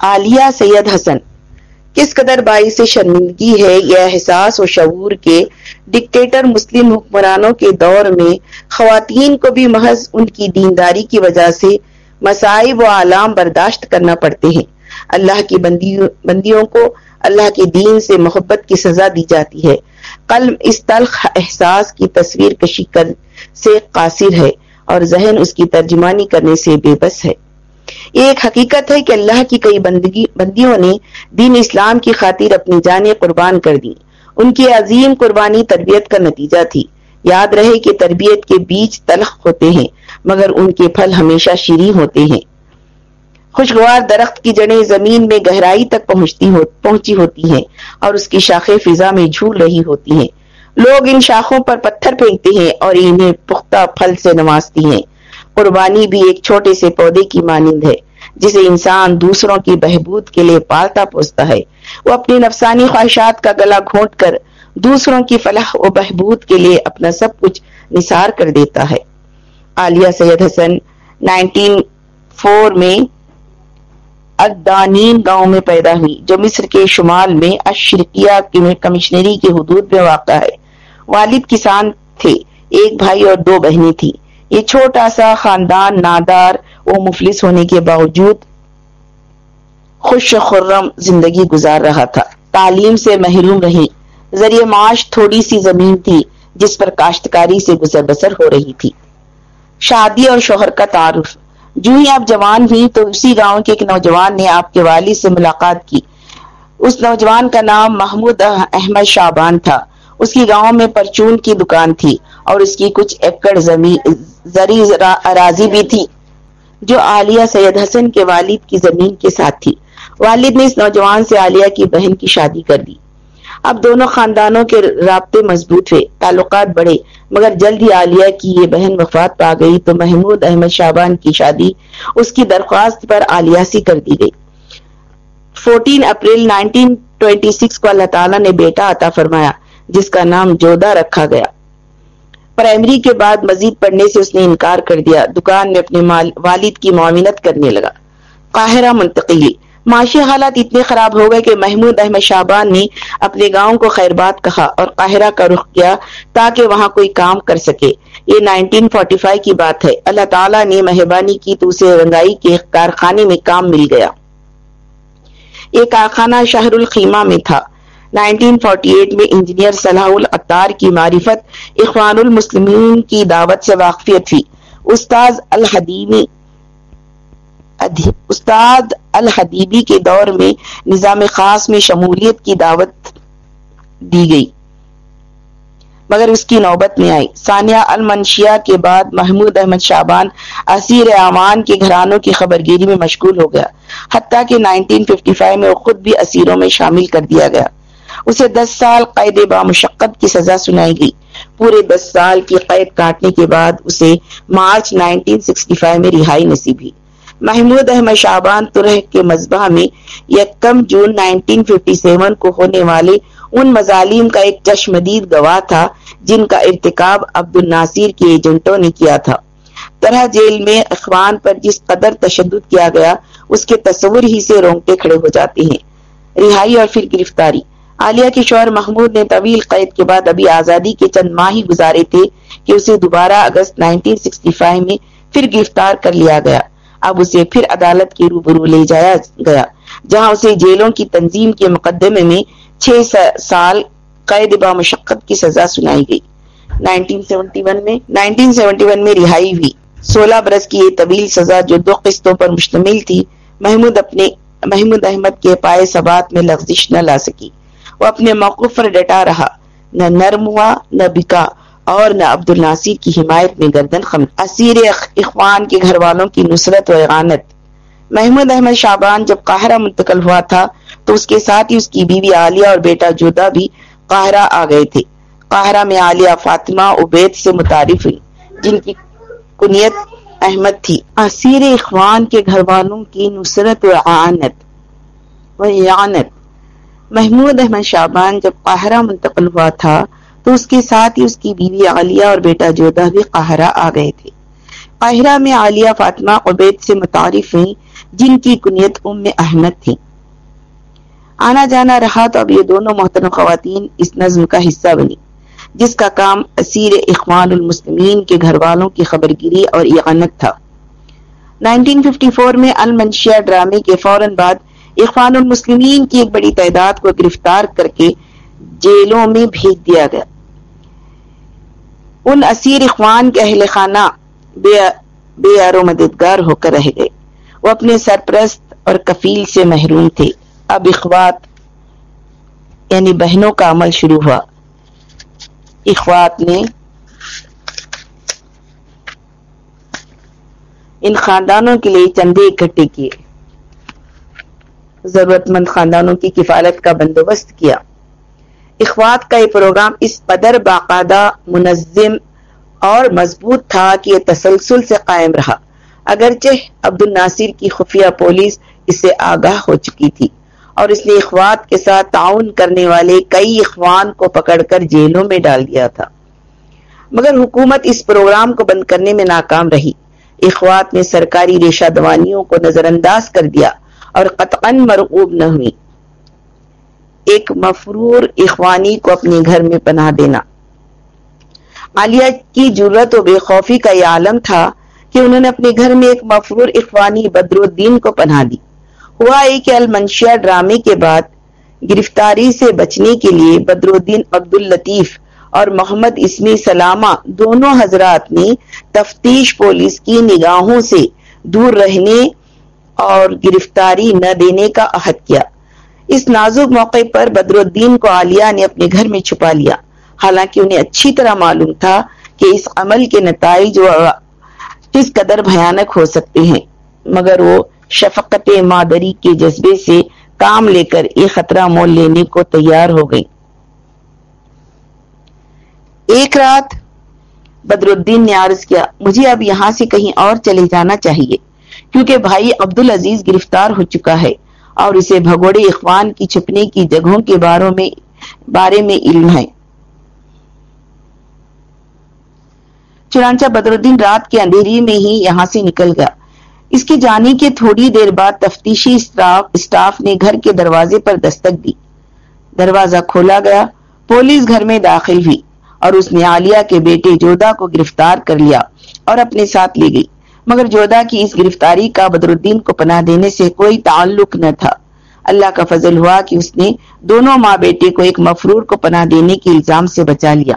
عالیہ سید حسن۔ کس قدر باعث سے شرمندگی ہے یہ احساس و شعور کے ڈکٹیٹر مسلم حکمرانوں کے دور میں خواتین کو بھی محض ان کی دینداری کی وجہ سے مسائب و عالام برداشت کرنا پڑتے ہیں۔ اللہ کی بندیوں کو اللہ کے دین سے محبت کی سزا دی جاتی ہے۔ قلم اس تلخ احساس کی تصویر کشی کر سے قاصر ہے اور ذہن اس کی ترجمانی کرنے سے بے بس ہے۔ یہ ایک حقیقت ہے کہ اللہ کی کئی بندگی بندیوں نے دین اسلام کی خاطر اپنی جانیں قربان کر دی ان کی عظیم قربانی تربیت کا نتیجہ تھی۔ یاد رہے کہ تربیت کے بیج تلخ ہوتے ہیں، مگر ان کے پھل ہمیشہ شیریں ہوتے ہیں۔ خوشگوار درخت کی جڑیں زمین میں گہرائی تک پہنچتی ہو پہنچی ہوتی ہیں اور اس کی شاخیں فضا میں جھول رہی ہوتی ہیں۔ لوگ ان شاخوں پر پتھر پھینکتے ہیں اور انہیں پختہ پھل سے نوازتی ہیں۔ قربانی بھی ایک چھوٹے سے پودے کی مانند ہے، جسے انسان دوسروں کی بہبود کے لیے پالتا پوستا ہے۔ وہ اپنی نفسانی خواہشات کا گلا گھونٹ کر دوسروں کی فلاح و بہبود کے لیے اپنا سب کچھ نثار کر دیتا ہے۔ عالیہ سید حسن، نائنٹین فور میں ادانین گاؤں میں پیدا ہوئی، جو مصر کے شمال میں اشرقیہ کمشنری کے حدود میں واقع ہے۔ والد کسان تھے، ایک بھائی اور دو بہنیں تھی یہ چھوٹا سا خاندان نادار و مفلس ہونے کے باوجود خوش خرم زندگی گزار رہا تھا۔ تعلیم سے محروم رہی۔ ذریعہ معاش تھوڑی سی زمین تھی جس پر کاشتکاری سے گزر بسر ہو رہی تھی۔ شادی اور شوہر کا تعارف۔ جو ہی آپ جوان ہوئی تو اسی گاؤں کے ایک نوجوان نے آپ کے والد سے ملاقات کی۔ اس نوجوان کا نام محمود احمد شابان تھا۔ اس کی گاؤں میں پرچون کی دکان تھی اور اس کی کچھ ایکڑ زری اراضی بھی تھی، جو عالیہ سید حسن کے والد کی زمین کے ساتھ تھی۔ والد نے اس نوجوان سے عالیہ کی بہن کی شادی کر دی اب دونوں خاندانوں کے رابطے مضبوط ہوئے، تعلقات بڑھے، مگر جلد ہی عالیہ کی یہ بہن وفات پا گئی تو محمود احمد شابان کی شادی اس کی درخواست پر عالیہ سی کر دی گئی۔ 14 اپریل 1926 کو اللہ تعالیٰ نے بیٹا عطا فرمایا۔ جس کا نام جودا رکھا گیا۔ پرائمری کے بعد مزید پڑھنے سے اس نے انکار کر دیا۔ دکان میں اپنے والد کی معاونت کرنے لگا۔ قاہرہ منتقلی معاشی حالات اتنے خراب ہو گئے کہ محمود احمد شابان نے اپنے گاؤں کو خیر بات کہا اور قاہرہ کا رخ کیا تاکہ وہاں کوئی کام کر سکے۔ یہ 1945 کی بات ہے۔ اللہ تعالیٰ نے مہربانی کی تو اسے رنگائی کے کارخانے میں کام مل گیا۔ یہ کارخانہ شہر الخیمہ میں تھا۔ 1948 میں انجینئر صلاح العطار کی معرفت اخوان المسلمین کی دعوت سے واقفیت تھی استاذ الحدیمی استاد الحدیبی کے دور میں نظام خاص میں شمولیت کی دعوت دی گئی۔ مگر اس کی نوبت میں آئی۔ ثانیہ المنشیا کے بعد محمود احمد شابان اسیر امان کے گھرانوں کی خبر گیری میں مشغول ہو گیا۔ حتیٰ کہ 1955 میں وہ خود بھی اسیروں میں شامل کر دیا گیا۔ اسے دس سال قید با مشقت کی سزا سنائی گئی۔ پورے دس سال کی قید کاٹنے کے بعد اسے مارچ 1965 میں رہائی نصیب ہوئی۔ محمود احمد شعبان ترہ کے مذبح میں یکم جون 1957 کو ہونے والے ان مظالم کا ایک چشمدید گواہ تھا جن کا ارتکاب عبد الناصر کے ایجنٹوں نے کیا تھا۔ طرح جیل میں اخوان پر جس قدر تشدد کیا گیا، اس کے تصور ہی سے رونگٹے کھڑے ہو جاتے ہیں۔ رہائی اور پھر گرفتاری۔ عالیہ کے شوہر محمود نے طویل قید کے بعد ابھی آزادی کے چند ماہ ہی گزارے تھے کہ اسے دوبارہ اگست 1965 میں پھر گرفتار کر لیا گیا۔ اب اسے پھر عدالت کے روبرو لے جایا گیا، جہاں اسے جیلوں کی تنظیم کے مقدمے میں چھ سال قید با مشقت کی سزا سنائی گئی۔ 1971 میں 1971 میں رہائی ہوئی۔ سولہ برس کی یہ طویل سزا جو دو قسطوں پر مشتمل تھی، محمود اپنے محمود احمد کے پائے سبات میں لغزش نہ لا سکی۔ وہ اپنے موقف پر ڈٹا رہا۔ نہ نرم ہوا، نہ بکا، اور نہ عبد الناصر کی حمایت میں گردن خم۔ اسیر اخوان کے گھر والوں کی نصرت و اغانت۔ محمود احمد شابان جب قاہرہ منتقل ہوا تھا، تو اس کے ساتھ ہی اس کی بیوی عالیہ اور بیٹا جودا بھی قاہرہ آ گئے تھے۔ قاہرہ میں عالیہ فاطمہ عبید سے متعارف ہوئی، جن کی کنیت احمد تھی۔ اسیر اخوان کے گھر والوں کی نصرت و اعانت و اعانت محمود احمد شابان جب قاہرہ منتقل ہوا تھا تو اس کے ساتھ ہی اس کی بیوی عالیہ اور بیٹا جودہ بھی قاہرہ آ گئے تھے۔ قاہرہ میں عالیہ فاطمہ عبید سے متعارف ہوئی جن کی کنیت ام احمد تھی۔ آنا جانا رہا تو اب یہ دونوں محترم خواتین اس نظم کا حصہ بنی جس کا کام اسیر اخوان المسلمین کے گھر والوں کی خبر گیری اور اعانت تھا۔ 1954 میں المنشیا ڈرامے کے فوراً بعد اخوان المسلمین کی ایک بڑی تعداد کو گرفتار کر کے جیلوں میں بھیج دیا گیا۔ ان اسیر اخوان کے اہل خانہ بے بے و مددگار ہو کر رہ گئے۔ وہ اپنے سرپرست اور کفیل سے محروم تھے۔ اب اخوات یعنی بہنوں کا عمل شروع ہوا۔ اخوات نے ان خاندانوں کے لیے چندے اکٹھے کیے۔ ضرورت مند خاندانوں کی کفالت کا بندوبست کیا۔ اخوات کا یہ پروگرام اس قدر باقاعدہ، منظم اور مضبوط تھا کہ یہ تسلسل سے قائم رہا۔ اگرچہ عبد الناصر کی خفیہ پولیس اس سے آگاہ ہو چکی تھی اور اس نے اخوات کے ساتھ تعاون کرنے والے کئی اخوان کو پکڑ کر جیلوں میں ڈال دیا تھا۔ مگر حکومت اس پروگرام کو بند کرنے میں ناکام رہی۔ اخوات نے سرکاری ریشہ دوانیوں کو نظر انداز کر دیا۔ اور قطعا مرغوب نہ ہوئی۔ ایک مفرور اخوانی کو اپنے گھر میں پناہ دینا۔ عالیہ کی جرت و بے خوفی کا یہ عالم تھا کہ انہوں نے اپنے گھر میں ایک مفرور اخوانی بدر الدین کو پناہ دی۔ ہوا ہے کہ المنشیا ڈرامے کے بعد گرفتاری سے بچنے کے لیے بدر الدین عبد الطیف اور محمد اسمی سلامہ دونوں حضرات نے تفتیش پولیس کی نگاہوں سے دور رہنے اور گرفتاری نہ دینے کا عہد کیا۔ اس نازک موقع پر بدر الدین کو عالیہ نے اپنے گھر میں چھپا لیا۔ حالانکہ انہیں اچھی طرح معلوم تھا کہ اس عمل کے نتائج کس قدر بھیانک ہو سکتے ہیں۔ مگر وہ شفقت مادری کے جذبے سے کام لے کر یہ خطرہ مول لینے کو تیار ہو گئی۔ ایک رات بدر الدین نے عرض کیا، مجھے اب یہاں سے کہیں اور چلے جانا چاہیے۔ کیونکہ بھائی عبد العزیز گرفتار ہو چکا ہے اور اسے بھگوڑے اخوان کی چھپنے کی جگہوں کے باروں میں بارے میں علم ہے۔ چنانچہ بدر الدین رات کے اندھیری میں ہی یہاں سے نکل گیا۔ اس کے جانے کے تھوڑی دیر بعد تفتیشی اسٹاف نے گھر کے دروازے پر دستک دی۔ دروازہ کھولا گیا۔ پولیس گھر میں داخل ہوئی اور اس نے عالیہ کے بیٹے جودا کو گرفتار کر لیا اور اپنے ساتھ لے گئی۔ مگر جودا کی اس گرفتاری کا بدر الدین کو پناہ دینے سے کوئی تعلق نہ تھا۔ اللہ کا فضل ہوا کہ اس نے دونوں ماں بیٹے کو ایک مفرور کو پناہ دینے کے الزام سے بچا لیا۔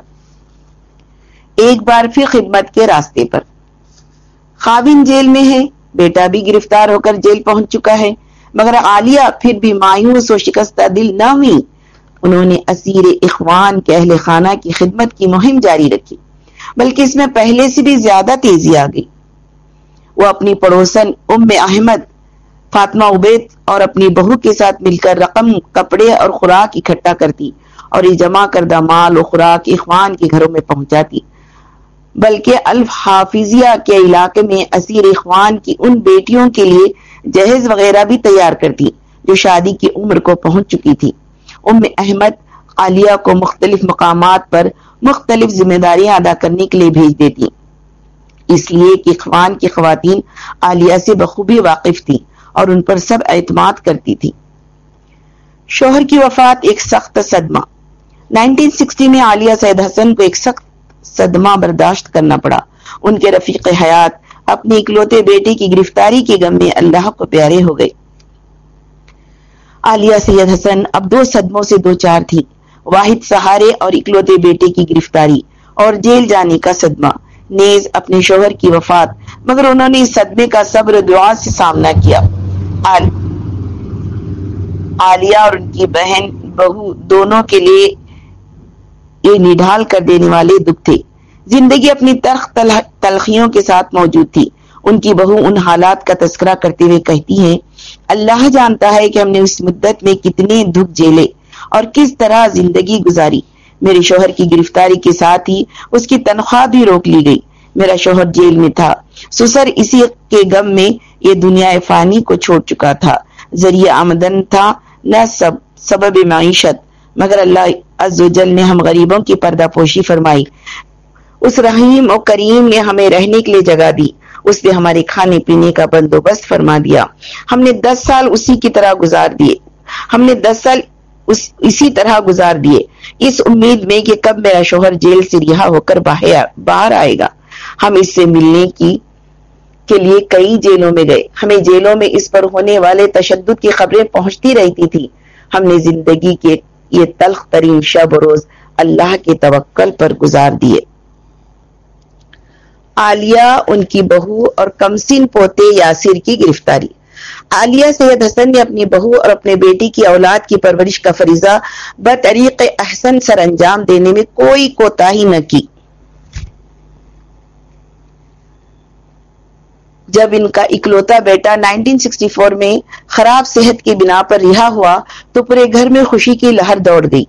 ایک بار پھر خدمت کے راستے پر۔ خاوین جیل میں ہے، بیٹا بھی گرفتار ہو کر جیل پہنچ چکا ہے، مگر عالیہ پھر بھی مایوس و شکستہ دل نہ ہوئی۔ انہوں نے اسیر اخوان کے اہل خانہ کی خدمت کی مہم جاری رکھی، بلکہ اس میں پہلے سے بھی زیادہ تیزی آ گئی۔ وہ اپنی پڑوسن ام احمد، فاطمہ عبید اور اپنی بہو کے ساتھ مل کر رقم، کپڑے اور خوراک اکٹھا کرتی اور یہ جمع کردہ مال و خوراک اخوان کے گھروں میں پہنچاتی۔ بلکہ الف حافظیہ کے علاقے میں اسیر اخوان کی ان بیٹیوں کے لیے جہیز وغیرہ بھی تیار کرتی، جو شادی کی عمر کو پہنچ چکی تھی۔ ام احمد عالیہ کو مختلف مقامات پر مختلف ذمہ داریاں ادا کرنے کے لیے بھیج دیتی۔ اس لیے کہ اخوان کی خواتین عالیہ سے بخوبی واقف تھی اور ان پر سب اعتماد کرتی تھی شوہر کی وفات ایک سخت صدمہ۔ 1960 میں عالیہ سید حسن کو ایک سخت صدمہ برداشت کرنا پڑا۔ ان کے رفیق حیات اپنے اکلوتے بیٹے کی گرفتاری کے غم میں اللہ کو پیارے ہو گئے۔ عالیہ سید حسن اب دو صدموں سے دو چار تھی واحد سہارے اور اکلوتے بیٹے کی گرفتاری اور جیل جانے کا صدمہ۔ نیز اپنے شوہر کی وفات، مگر انہوں نے اس صدمے کا صبر دعا سے سامنا کیا۔ عالیہ اور ان کی بہن، بہو دونوں کے لیے یہ نڈھال کر دینے والے دکھ تھے۔ زندگی اپنی ترخ تلخیوں کے ساتھ موجود تھی۔ ان کی بہو ان حالات کا تذکرہ کرتے ہوئے کہتی ہیں، اللہ جانتا ہے کہ ہم نے اس مدت میں کتنے دکھ جیلے اور کس طرح زندگی گزاری۔ میرے شوہر کی گرفتاری کے ساتھ ہی اس کی تنخواہ بھی روک لی گئی۔ میرا شوہر جیل میں تھا۔ سسر اسی کے غم میں یہ دنیا فانی کو چھوڑ چکا تھا۔ ذریعہ آمدن تھا، نہ سب، سبب معیشت۔ مگر اللہ عز و جل نے ہم غریبوں کی پردہ پوشی فرمائی۔ اس رحیم و کریم نے ہمیں رہنے کے لیے جگہ دی۔ اس نے ہمارے کھانے پینے کا بندوبست فرما دیا۔ ہم نے دس سال اسی کی طرح گزار دیے۔ ہم نے دس سال اس اسی طرح گزار دیے۔ اس امید میں کہ کب میرا شوہر جیل سے رہا ہو کر باہر آئے گا۔ ہم اس سے ملنے کی کے لیے کئی جیلوں میں گئے۔ ہمیں جیلوں میں اس پر ہونے والے تشدد کی خبریں پہنچتی رہتی تھی ہم نے زندگی کے یہ تلخ ترین شب و روز اللہ کے توکل پر گزار دیے۔ عالیہ، ان کی بہو اور کمسن پوتے یاسر کی گرفتاری۔ عالیہ سید حسن نے اپنی بہو اور اپنے بیٹی کی اولاد کی پرورش کا فریضہ بطریق احسن سر انجام دینے میں کوئی کوتا نہ کی۔ جب ان کا اکلوتا بیٹا 1964 میں خراب صحت کی بنا پر رہا ہوا تو پورے گھر میں خوشی کی لہر دوڑ گئی۔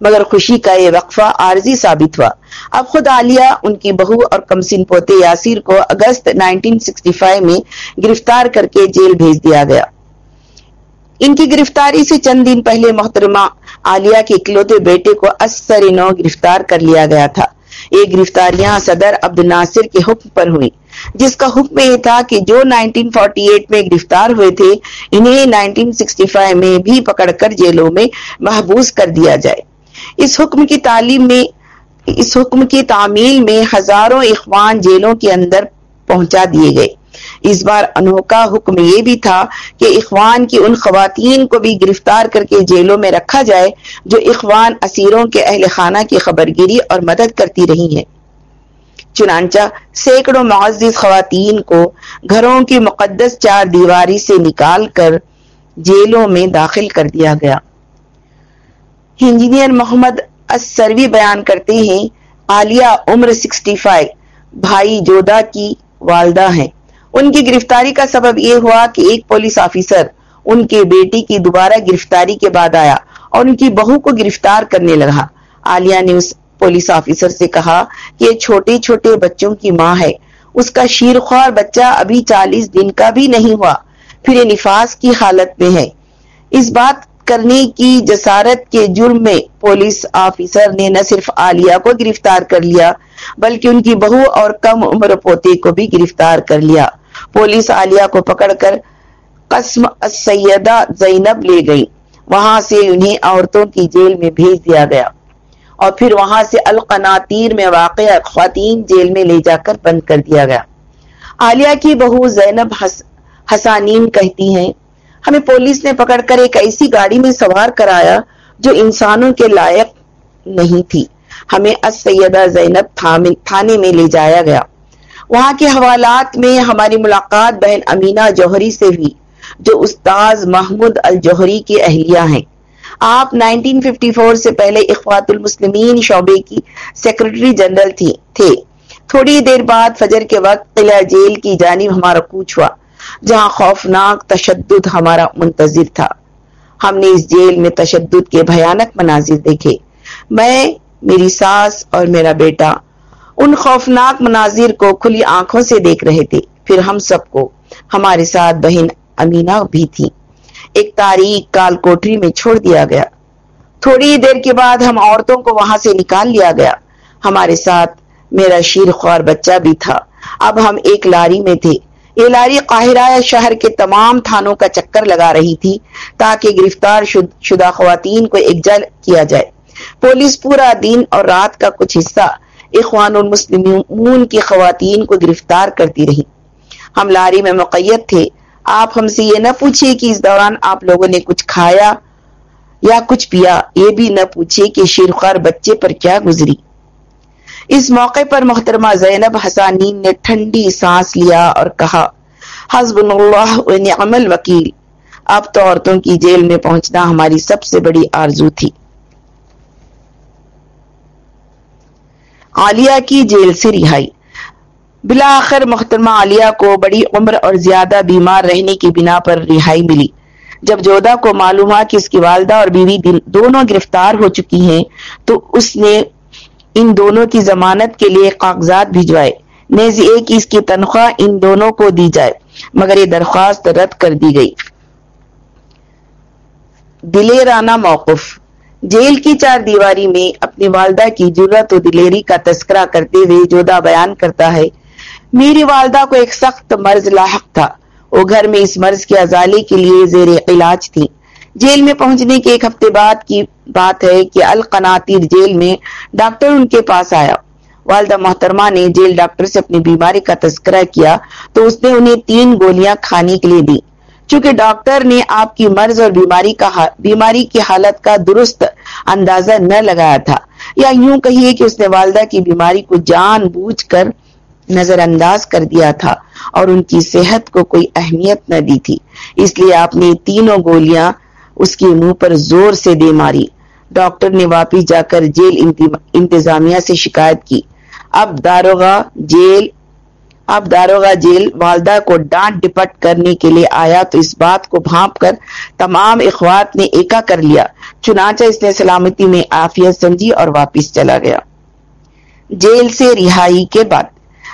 مگر خوشی کا یہ وقفہ عارضی ثابت ہوا۔ اب خود عالیہ، ان کی بہو اور کمسن پوتے یاسیر کو اگست 1965 میں گرفتار کر کے جیل بھیج دیا گیا۔ ان کی گرفتاری سے چند دن پہلے محترمہ عالیہ کے اکلوتے بیٹے کو اثر نو گرفتار کر لیا گیا تھا۔ یہ گرفتاریاں صدر عبد الناصر کے حکم پر ہوئی جس کا حکم یہ تھا کہ جو 1948 میں گرفتار ہوئے تھے، انہیں 1965 میں بھی پکڑ کر جیلوں میں محبوس کر دیا جائے۔ اس حکم کی تعلیم میں، اس حکم کی تعمیل میں ہزاروں اخوان جیلوں کے اندر پہنچا دیے گئے۔ اس بار انوکھا حکم یہ بھی تھا کہ اخوان کی ان خواتین کو بھی گرفتار کر کے جیلوں میں رکھا جائے، جو اخوان اسیروں کے اہل خانہ کی خبر گیری اور مدد کرتی رہی ہیں۔ چنانچہ سینکڑوں معزز خواتین کو گھروں کی مقدس چار دیواری سے نکال کر جیلوں میں داخل کر دیا گیا۔ انجینئر محمد السروی بیان کرتے ہیں، عالیہ عمر سکسٹی فائیو، بھائی جودا کی والدہ ہیں۔ ان کی گرفتاری کا سبب یہ ہوا کہ ایک پولیس آفیسر ان کے بیٹی کی دوبارہ گرفتاری کے بعد آیا اور ان کی بہو کو گرفتار کرنے لگا۔ عالیہ نے اس پولیس آفیسر سے کہا کہ یہ چھوٹے چھوٹے بچوں کی ماں ہے۔ اس کا شیر خوار بچہ ابھی چالیس دن کا بھی نہیں ہوا، پھر یہ نفاس کی حالت میں ہے۔ اس بات کرنے کی جسارت کے جرم میں پولیس آفیسر نے نہ صرف عالیہ کو گرفتار کر لیا، بلکہ ان کی بہو اور کم عمر پوتے کو بھی گرفتار کر لیا۔ پولیس عالیہ کو پکڑ کر قسم سیدہ زینب لے گئی۔ وہاں سے انہیں عورتوں کی جیل میں بھیج دیا گیا۔ اور پھر وہاں سے القناطیر میں واقع خواتین جیل میں لے جا کر بند کر دیا گیا۔ عالیہ کی بہو زینب حسانین کہتی ہیں ہمیں پولیس نے پکڑ کر ایک ایسی گاڑی میں سوار کرایا جو انسانوں کے لائق نہیں تھی۔ ہمیں سیدہ زینب تھانے میں لے جایا گیا۔ وہاں کے حوالات میں ہماری ملاقات بہن امینہ جوہری سے ہوئی، جو استاذ محمود الجوہری کی اہلیہ ہیں۔ آپ 1954 سے پہلے اخوات المسلمین شعبے کی سیکرٹری جنرل تھی، تھے۔ تھوڑی دیر بعد فجر کے وقت قلعہ جیل کی جانب ہمارا کوچ ہوا۔ جہاں خوفناک تشدد ہمارا منتظر تھا۔ ہم نے اس جیل میں تشدد کے بھیانک مناظر دیکھے۔ میں، میری ساس اور میرا بیٹا ان خوفناک مناظر کو کھلی آنکھوں سے دیکھ رہے تھے۔ پھر ہم سب کو، ہمارے ساتھ بہن امینہ بھی تھی۔ ایک تاریخ کال کوٹری میں چھوڑ دیا گیا۔ تھوڑی دیر کے بعد ہم عورتوں کو وہاں سے نکال لیا گیا۔ ہمارے ساتھ میرا شیر خوار بچہ بھی تھا۔ اب ہم ایک لاری میں تھے۔ یہ لاری قاہرہ شہر کے تمام تھانوں کا چکر لگا رہی تھی تاکہ گرفتار شدہ خواتین کو ایکجا کیا جائے۔ پولیس پورا دن اور رات کا کچھ حصہ اخوان المسلمون کی خواتین کو گرفتار کرتی رہی۔ ہم لاری میں مقید تھے۔ آپ ہم سے یہ نہ پوچھے کہ اس دوران آپ لوگوں نے کچھ کھایا یا کچھ پیا، یہ بھی نہ پوچھے کہ شیرخوار بچے پر کیا گزری۔ اس موقع پر محترمہ زینب حسانین نے ٹھنڈی سانس لیا اور کہا حزب اللہ و نعم الوکیل. اب تو عورتوں کی جیل میں پہنچنا ہماری سب سے بڑی آرزو تھی۔ عالیہ کی جیل سے رہائی۔ بلاخر محترمہ عالیہ کو بڑی عمر اور زیادہ بیمار رہنے کی بنا پر رہائی ملی۔ جب جودا کو معلوم ہوا کہ اس کی والدہ اور بیوی دونوں گرفتار ہو چکی ہیں، تو اس نے ان دونوں کی ضمانت کے لیے کاغذات بھجوائے۔ نیز ایک اس کی تنخواہ ان دونوں کو دی جائے، مگر یہ درخواست رد کر دی گئی۔ دلیرانہ موقف۔ جیل کی چار دیواری میں اپنی والدہ کی جرت و دلیری کا تذکرہ کرتے ہوئے جودا بیان کرتا ہے، میری والدہ کو ایک سخت مرض لاحق تھا۔ وہ گھر میں اس مرض کے ازالے کے لیے زیر علاج تھی۔ جیل میں پہنچنے کے ایک ہفتے بعد کی بات ہے کہ القناطیر جیل میں ڈاکٹر ان کے پاس آیا۔ والدہ محترمہ نے جیل ڈاکٹر سے اپنی بیماری کا تذکرہ کیا تو اس نے انہیں تین گولیاں کھانے کے لیے دی۔ چونکہ ڈاکٹر نے آپ کی مرض اور بیماری کا بیماری کی حالت کا درست اندازہ نہ لگایا تھا۔ یا یوں کہیے کہ اس نے والدہ کی بیماری کو جان بوجھ کر نظر انداز کر دیا تھا اور ان کی صحت کو کوئی اہمیت نہ دی تھی۔ اس لیے آپ نے تینوں گولیاں اس کے منہ پر زور سے دے ماری۔ ڈاکٹر نے واپس جا کر جیل انتظامیہ سے شکایت کی۔ اب داروغہ جیل، اب داروغہ جیل والدہ کو ڈانٹ ڈپٹ کرنے کے لیے آیا تو اس بات کو بھانپ کر تمام اخوات نے ایکا کر لیا۔ چنانچہ اس نے سلامتی میں آفیت سمجھی اور واپس چلا گیا۔ جیل سے رہائی کے بعد۔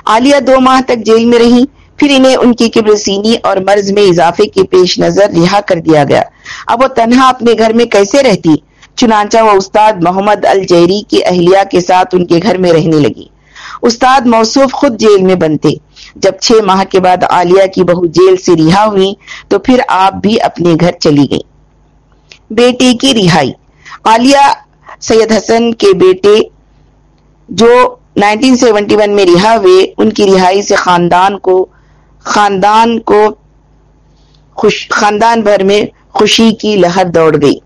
عالیہ دو ماہ تک جیل میں رہی۔ پھر انہیں ان کی کبرسینی اور مرض میں اضافے کے پیش نظر رہا کر دیا گیا۔ اب وہ تنہا اپنے گھر میں کیسے رہتی؟ چنانچہ وہ استاد محمد الجیری کی اہلیہ کے ساتھ ان کے گھر میں رہنے لگی۔ استاد موصوف خود جیل میں بنتے۔ جب چھ ماہ کے بعد عالیہ کی بہو جیل سے رہا ہوئی، تو پھر آپ بھی اپنے گھر چلی گئی بیٹے کی رہائی۔ عالیہ سید حسن کے بیٹے جو 1971 میں رہا ہوئے، ان کی رہائی سے خاندان کو خاندان کو خوش خاندان بھر میں خوشی کی لہر دوڑ گئی۔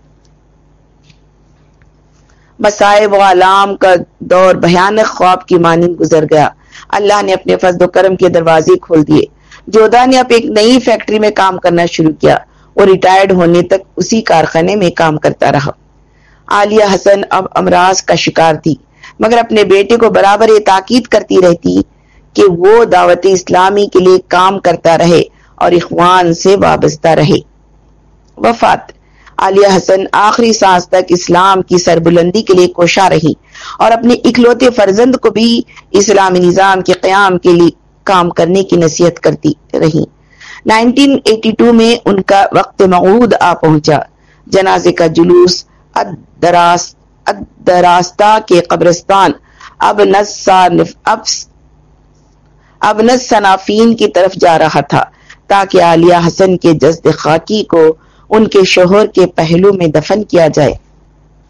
مسائب و علام کا دور بھیانک خواب کی مانند گزر گیا۔ اللہ نے اپنے فضل و کرم کے دروازے کھول دیے۔ جودا نے اب ایک نئی فیکٹری میں کام کرنا شروع کیا۔ وہ ریٹائرڈ ہونے تک اسی کارخانے میں کام کرتا رہا۔ عالیہ حسن اب امراض کا شکار تھی، مگر اپنے بیٹے کو برابر یہ تاکید کرتی رہتی کہ وہ دعوت اسلامی کے لیے کام کرتا رہے اور اخوان سے وابستہ رہے۔ وفات۔ عالیہ حسن آخری سانس تک اسلام کی سربلندی کے لیے کوشاں رہی اور اپنے اکلوتے فرزند کو بھی اسلامی نظام کے قیام کے لیے کام کرنے کی نصیحت کرتی رہی۔ 1982 میں ان کا وقت معود آ پہنچا۔ جنازے کا جلوس ادراستہ کے قبرستان اب اب نس صنافین کی طرف جا رہا تھا، تاکہ عالیہ حسن کے جزد خاکی کو ان کے شوہر کے پہلو میں دفن کیا جائے۔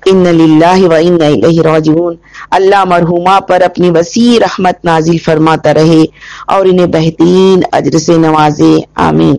ان للہ و ان الیہ راجعون۔ اللہ مرحومہ پر اپنی وسیع رحمت نازل فرماتا رہے اور انہیں بہترین اجر سے نوازے، آمین۔